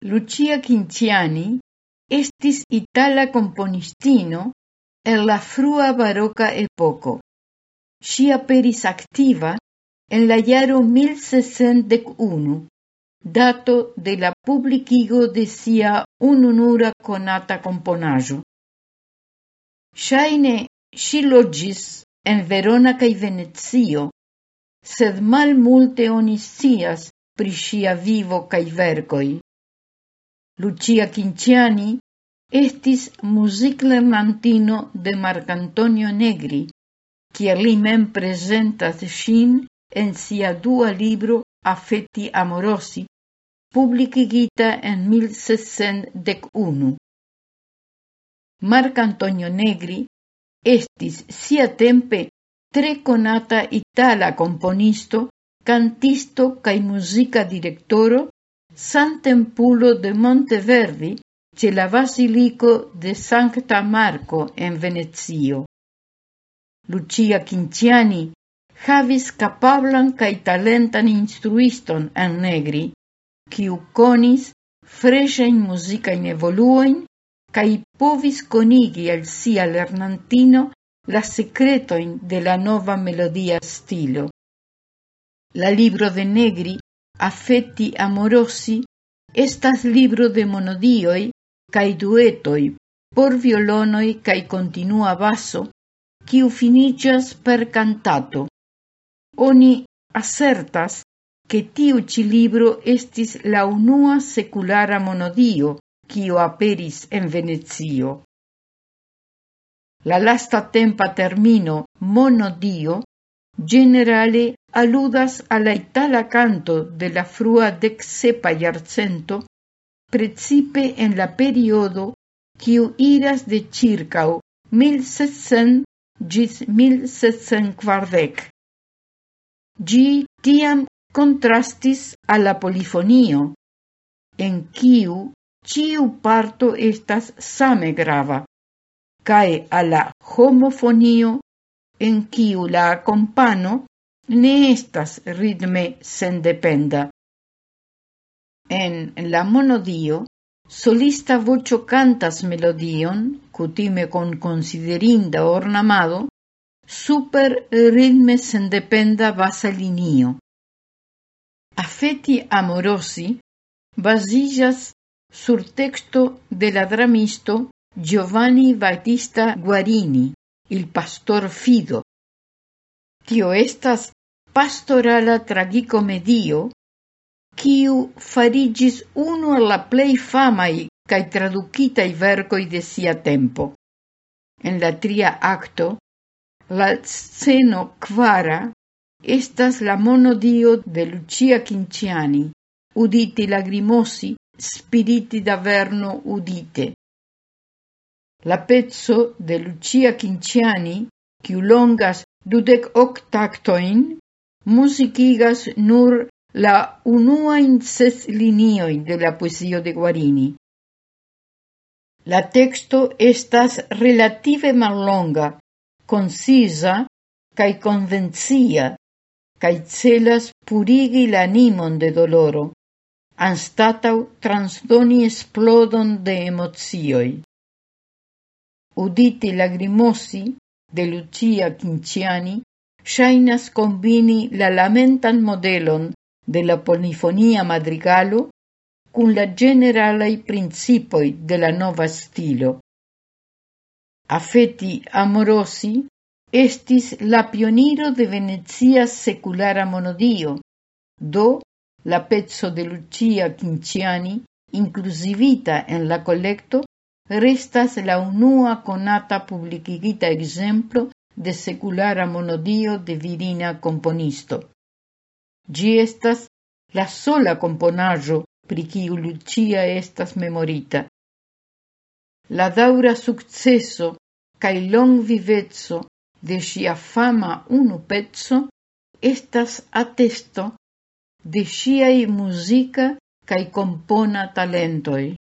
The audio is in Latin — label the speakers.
Speaker 1: Lucia Quinciani estis itala componistino el la frua baroca epoco. Si aperis activa en la jaro 1601, dato de la publicigo de sia ununura conata komponaĵo. Shaine si logis en Verona cae Venezio, sed mal multe scias pri sia vivo cae vergoi. Lucia Quinciani estis musiclernantino de Marcantonio Negri, quia li mem presentas sin en sia dua libro Affetti Amorosi, publicigita en 1601. Marcantonio Negri estis sia tempe tre conata itala componisto, cantisto cae musica directoro, santempulo de Monteverdi ce la basilico de Sancta Marco en Venezio. Lucia Quinciani havis capablan cae talentan instruiston en Negri, quiu conis freshain musicain evoluoin cae povis conigi al sia lernantino la secretoin de la nova melodia stilo. La libro de Negri affetti amorosi estas libro de monodioi cae duetoi por violonoi cae continua basso, quiu finicias per cantato. Oni assertas che tiu ci libro estis la unua seculara monodio quiu aperis en Venezio. La lasta tempa termino monodio generale aludas a la itala canto de la frua dexepa iarcento, precipe en la periodo quiu iras de circau 1700 gis 1740. Gi tiam contrastis a la polifonio, en quiu ciu parto estas same grava, cae a la homofonio en quiu la compano ne estas ritme sen dependa. En la monodio, solista vocio cantas melodion, cutime con considerinda ornamado, super ritme sen dependa basa linio. Amorosi basillas sur texto de la dramisto Giovanni Battista Guarini, il pastor fido. Tio estas pastorala tragicomedio, quiu farigis uno la plei famai cae traducitai vercoi de sia tempo. En la tria acto, la sceno quara estas la monodio de Lucia Quinciani, uditi lagrimosi, spiriti d'averno udite. La pezzo de Lucia Quinciani, quiu longas dudec octactoin musicigas nur la unuain ses linioi de la poesio de Guarini. La texto estas relative mallonga, concisa cae convencia, cae celas purigi l'animon de doloro, anstatau transdoni esplodon de emozioi. Uditi lagrimosi de Lucia Quinciani shainas combini la lamentan modelon de la polifonia madrigalo cun la generalai principoi de la nova stilo. Affetti amorosi estis la pioniro de Venezia seculara monodio, do la pezzo de Lucia Quinciani, inclusivita en la collecto, restas la unua conata publicigita exemplo de seculara monodio de virina componisto. Gi estas la sola componajo pri quiu Lucia estas memorita. La daura successo cae long vivezzo de sia fama unu pezzo estas atesto de ŝiaj musica cae compona talentoi.